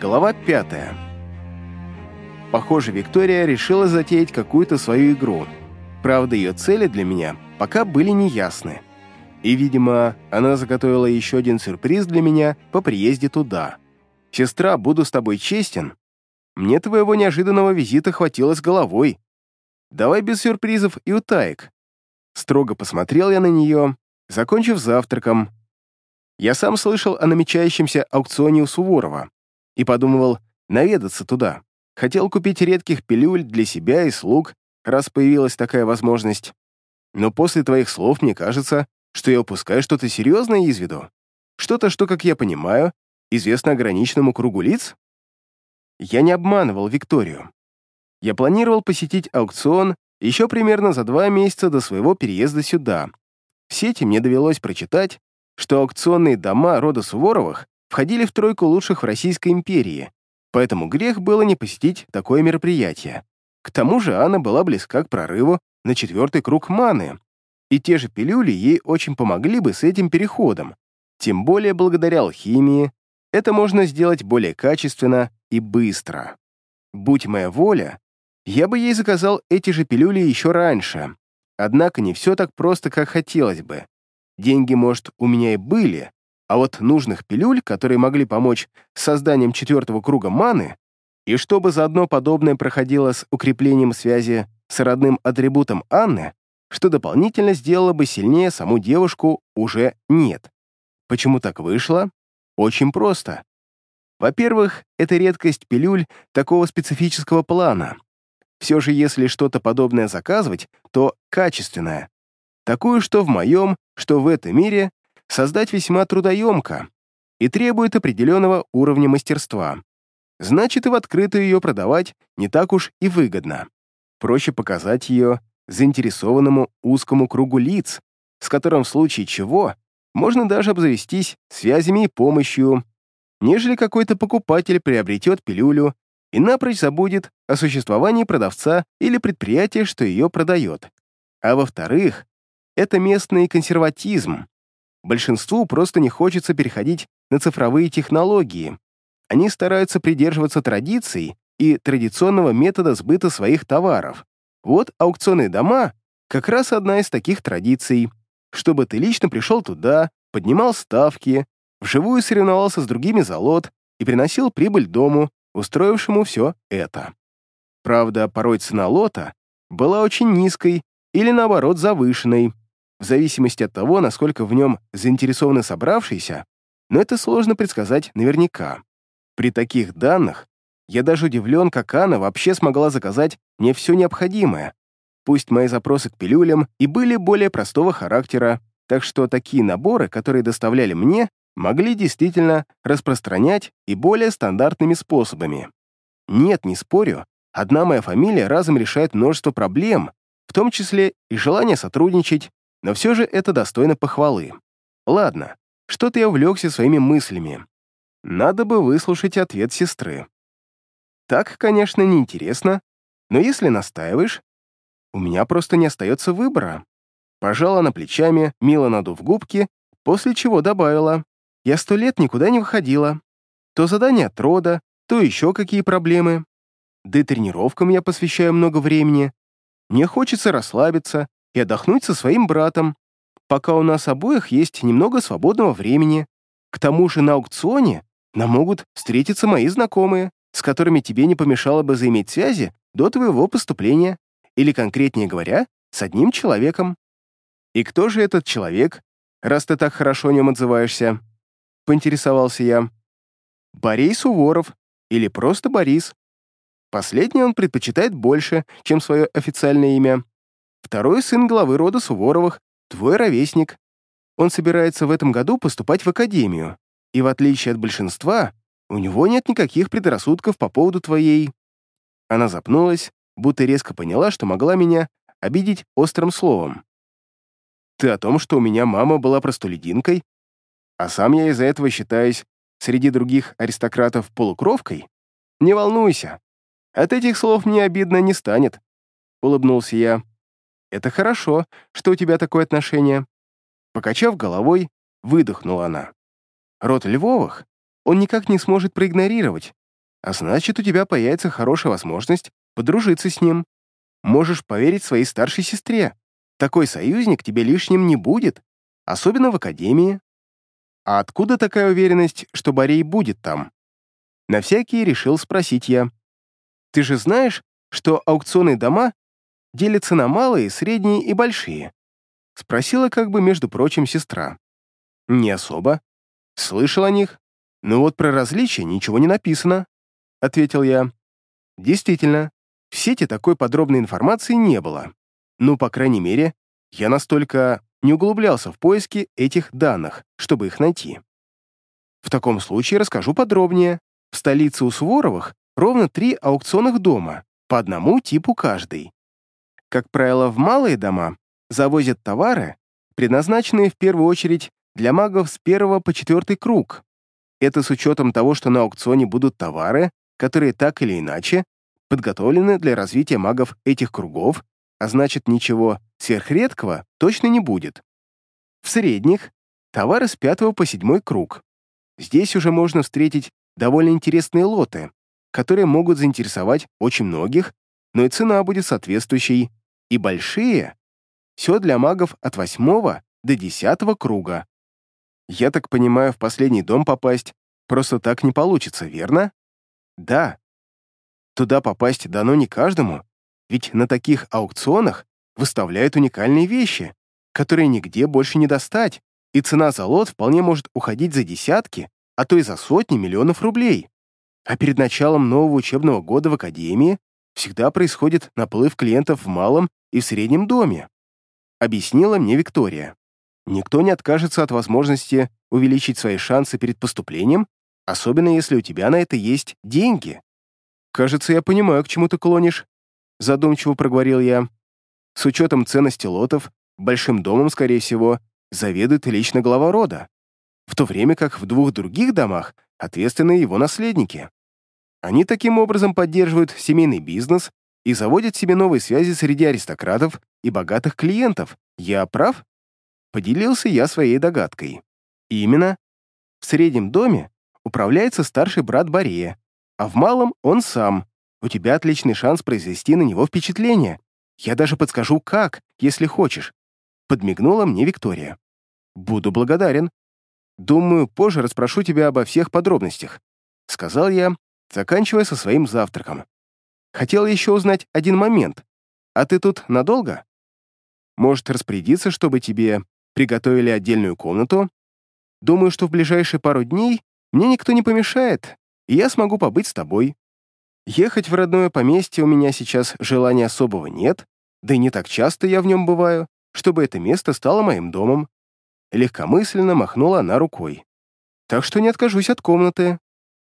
Глава пятая. Похоже, Виктория решила затеять какую-то свою игру. Правда, ее цели для меня пока были неясны. И, видимо, она заготовила еще один сюрприз для меня по приезде туда. «Сестра, буду с тобой честен. Мне твоего неожиданного визита хватило с головой. Давай без сюрпризов и утаек». Строго посмотрел я на нее, закончив завтраком. Я сам слышал о намечающемся аукционе у Суворова и подумывал наведаться туда. Хотел купить редких пилюль для себя и слуг, раз появилась такая возможность. Но после твоих слов мне кажется, что я упускаю что-то серьезное из виду. Что-то, что, как я понимаю, известно ограниченному кругу лиц? Я не обманывал Викторию. Я планировал посетить аукцион еще примерно за два месяца до своего переезда сюда. В сети мне довелось прочитать, что аукционные дома рода Суворовых входили в тройку лучших в Российской империи, поэтому грех было не посетить такое мероприятие. К тому же Анна была близка к прорыву на четвертый круг маны, и те же пилюли ей очень помогли бы с этим переходом. Тем более благодаря алхимии это можно сделать более качественно и быстро. Будь моя воля, я бы ей заказал эти же пилюли еще раньше. Однако не все так просто, как хотелось бы. Деньги, может, у меня и были, а вот нужных пилюль, которые могли помочь с созданием четвертого круга маны, и чтобы заодно подобное проходило с укреплением связи с родным атрибутом Анны, что дополнительно сделало бы сильнее саму девушку, уже нет. Почему так вышло? Очень просто. Во-первых, это редкость пилюль такого специфического плана. Все же, если что-то подобное заказывать, то качественное. Такую, что в моем, что в этом мире создать весьма трудоемко и требует определенного уровня мастерства. Значит, и в открытую ее продавать не так уж и выгодно. Проще показать ее заинтересованному узкому кругу лиц, с которым в случае чего можно даже обзавестись связями и помощью, нежели какой-то покупатель приобретет пилюлю и напрочь забудет о существовании продавца или предприятия, что ее продает. А во-вторых, это местный консерватизм, Большинству просто не хочется переходить на цифровые технологии. Они стараются придерживаться традиций и традиционного метода сбыта своих товаров. Вот аукционные дома — как раз одна из таких традиций. Чтобы ты лично пришел туда, поднимал ставки, вживую соревновался с другими за лот и приносил прибыль дому, устроившему все это. Правда, порой цена лота была очень низкой или, наоборот, завышенной, в зависимости от того, насколько в нем заинтересованы собравшиеся, но это сложно предсказать наверняка. При таких данных я даже удивлен, как Анна вообще смогла заказать мне все необходимое. Пусть мои запросы к пилюлям и были более простого характера, так что такие наборы, которые доставляли мне, могли действительно распространять и более стандартными способами. Нет, не спорю, одна моя фамилия разом решает множество проблем, в том числе и желание сотрудничать, но все же это достойно похвалы. Ладно, что-то я увлекся своими мыслями. Надо бы выслушать ответ сестры. Так, конечно, неинтересно, но если настаиваешь, у меня просто не остается выбора. Пожала на плечами, мило надув губки, после чего добавила. Я сто лет никуда не выходила. То задание от рода, то еще какие проблемы. Да и тренировкам я посвящаю много времени. Мне хочется расслабиться, и отдохнуть со своим братом, пока у нас обоих есть немного свободного времени. К тому же на аукционе нам могут встретиться мои знакомые, с которыми тебе не помешало бы заиметь связи до твоего поступления, или, конкретнее говоря, с одним человеком. И кто же этот человек, раз ты так хорошо о нем отзываешься? Поинтересовался я. Борис Суворов, или просто Борис. Последний он предпочитает больше, чем свое официальное имя. Второй сын главы рода Суворовых, твой ровесник. Он собирается в этом году поступать в академию, и в отличие от большинства, у него нет никаких предрассудков по поводу твоей...» Она запнулась, будто резко поняла, что могла меня обидеть острым словом. «Ты о том, что у меня мама была простолюдинкой, а сам я из-за этого считаюсь среди других аристократов полукровкой? Не волнуйся, от этих слов мне обидно не станет», — улыбнулся я. Это хорошо, что у тебя такое отношение». Покачав головой, выдохнула она. Род Львовых он никак не сможет проигнорировать, а значит, у тебя появится хорошая возможность подружиться с ним. Можешь поверить своей старшей сестре. Такой союзник тебе лишним не будет, особенно в академии. А откуда такая уверенность, что Борей будет там? На всякий решил спросить я. Ты же знаешь, что аукционные дома делятся на малые, средние и большие? Спросила как бы, между прочим, сестра. Не особо. Слышал о них. Но вот про различия ничего не написано, ответил я. Действительно, в сети такой подробной информации не было. Ну, по крайней мере, я настолько не углублялся в поиски этих данных, чтобы их найти. В таком случае расскажу подробнее. В столице у Суворовых ровно три аукционных дома, по одному типу каждый. Как правило, в малые дома завозят товары, предназначенные в первую очередь для магов с первого по четвертый круг. Это с учетом того, что на аукционе будут товары, которые так или иначе подготовлены для развития магов этих кругов, а значит, ничего сверхредкого точно не будет. В средних — товары с пятого по седьмой круг. Здесь уже можно встретить довольно интересные лоты, которые могут заинтересовать очень многих, но и цена будет соответствующей, и большие — все для магов от восьмого до десятого круга. Я так понимаю, в последний дом попасть просто так не получится, верно? Да, Туда попасть дано не каждому, ведь на таких аукционах выставляют уникальные вещи, которые нигде больше не достать, и цена за лот вполне может уходить за десятки, а то и за сотни миллионов рублей. А перед началом нового учебного года в Академии всегда происходит наплыв клиентов в малом и в среднем доме. Объяснила мне Виктория. Никто не откажется от возможности увеличить свои шансы перед поступлением, особенно если у тебя на это есть деньги. «Кажется, я понимаю, к чему ты клонишь», — задумчиво проговорил я. «С учетом ценности лотов, большим домом, скорее всего, заведует лично глава рода, в то время как в двух других домах ответственны его наследники. Они таким образом поддерживают семейный бизнес и заводят себе новые связи среди аристократов и богатых клиентов. Я прав?» Поделился я своей догадкой. Именно в среднем доме управляется старший брат Борея, а в малом он сам. У тебя отличный шанс произвести на него впечатление. Я даже подскажу, как, если хочешь. Подмигнула мне Виктория. Буду благодарен. Думаю, позже расспрошу тебя обо всех подробностях. Сказал я, заканчивая со своим завтраком. Хотел еще узнать один момент. А ты тут надолго? Может, распорядиться, чтобы тебе приготовили отдельную комнату? Думаю, что в ближайшие пару дней мне никто не помешает, и я смогу побыть с тобой. Ехать в родное поместье у меня сейчас желания особого нет, да и не так часто я в нем бываю, чтобы это место стало моим домом. Легкомысленно махнула она рукой. Так что не откажусь от комнаты.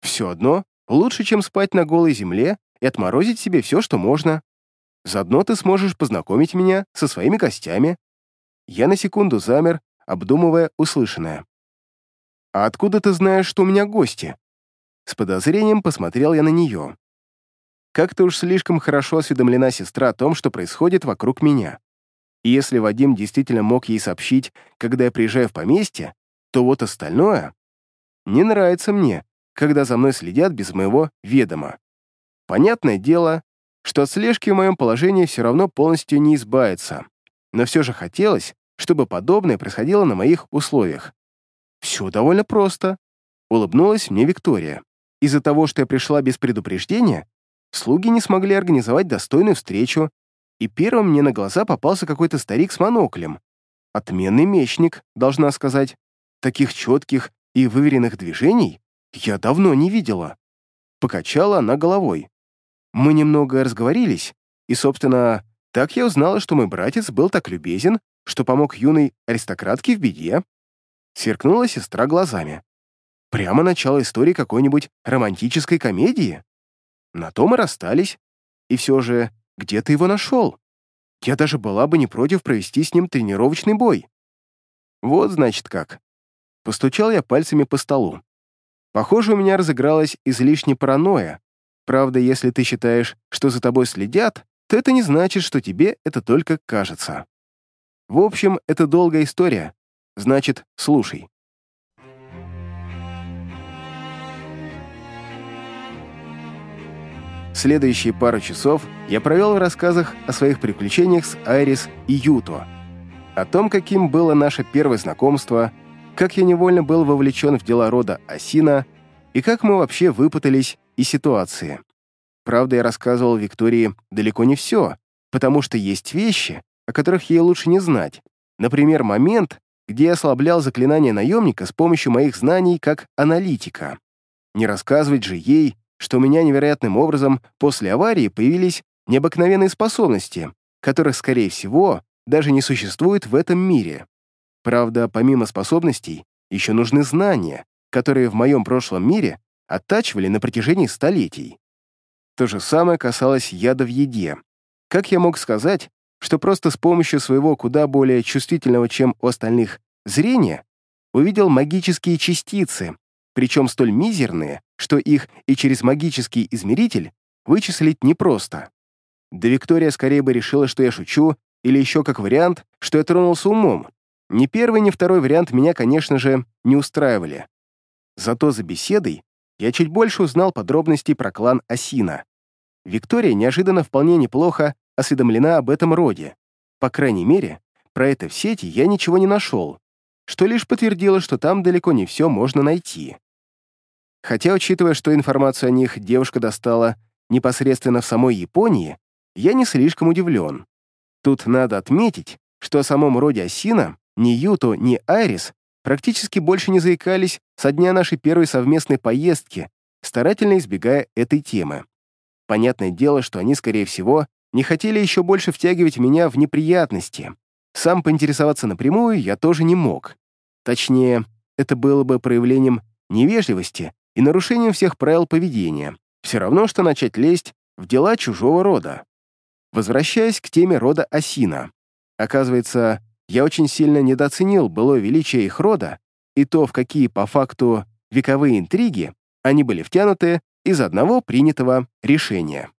Все одно лучше, чем спать на голой земле и отморозить себе все, что можно. Заодно ты сможешь познакомить меня со своими гостями. Я на секунду замер, обдумывая услышанное. «А откуда ты знаешь, что у меня гости?» С подозрением посмотрел я на нее. Как-то уж слишком хорошо осведомлена сестра о том, что происходит вокруг меня. И если Вадим действительно мог ей сообщить, когда я приезжаю в поместье, то вот остальное не нравится мне, когда за мной следят без моего ведома. Понятное дело, что от слежки в моем положении все равно полностью не избавиться, но все же хотелось, чтобы подобное происходило на моих условиях. Все довольно просто, улыбнулась мне Виктория. Из-за того, что я пришла без предупреждения, слуги не смогли организовать достойную встречу, и первым мне на глаза попался какой-то старик с моноклем. Отменный мечник, должна сказать. Таких четких и выверенных движений я давно не видела. Покачала она головой. Мы немного разговорились, и, собственно, так я узнала, что мой братец был так любезен, что помог юной аристократке в беде. Сверкнула сестра глазами. Прямо начало истории какой-нибудь романтической комедии. На том и расстались. И все же, где ты его нашел? Я даже была бы не против провести с ним тренировочный бой. Вот, значит, как. Постучал я пальцами по столу. Похоже, у меня разыгралась излишняя паранойя. Правда, если ты считаешь, что за тобой следят, то это не значит, что тебе это только кажется. В общем, это долгая история. Значит, слушай. Следующие пару часов я провел в рассказах о своих приключениях с Айрис и Юто, о том, каким было наше первое знакомство, как я невольно был вовлечен в дела рода Осина и как мы вообще выпутались из ситуации. Правда, я рассказывал Виктории далеко не все, потому что есть вещи, о которых ей лучше не знать. Например, момент, где я ослаблял заклинание наемника с помощью моих знаний как аналитика. Не рассказывать же ей, что у меня невероятным образом после аварии появились необыкновенные способности, которых, скорее всего, даже не существует в этом мире. Правда, помимо способностей, еще нужны знания, которые в моем прошлом мире оттачивали на протяжении столетий. То же самое касалось яда в еде. Как я мог сказать, что просто с помощью своего куда более чувствительного, чем у остальных, зрения увидел магические частицы, причем столь мизерные, что их и через магический измеритель вычислить непросто. Да Виктория скорее бы решила, что я шучу, или еще как вариант, что я тронулся умом. Ни первый, ни второй вариант меня, конечно же, не устраивали. Зато за беседой я чуть больше узнал подробностей про клан Осина. Виктория неожиданно вполне неплохо осведомлена об этом роде. По крайней мере, про это в сети я ничего не нашел, что лишь подтвердило, что там далеко не все можно найти. Хотя, учитывая, что информацию о них девушка достала непосредственно в самой Японии, я не слишком удивлен. Тут надо отметить, что о самом роде Осина ни Юто, ни Айрис практически больше не заикались со дня нашей первой совместной поездки, старательно избегая этой темы. Понятное дело, что они, скорее всего, не хотели еще больше втягивать меня в неприятности. Сам поинтересоваться напрямую я тоже не мог. Точнее, это было бы проявлением невежливости и нарушением всех правил поведения. Все равно, что начать лезть в дела чужого рода. Возвращаясь к теме рода Осина. Оказывается, я очень сильно недооценил было величие их рода и то, в какие по факту вековые интриги они были втянуты из одного принятого решения.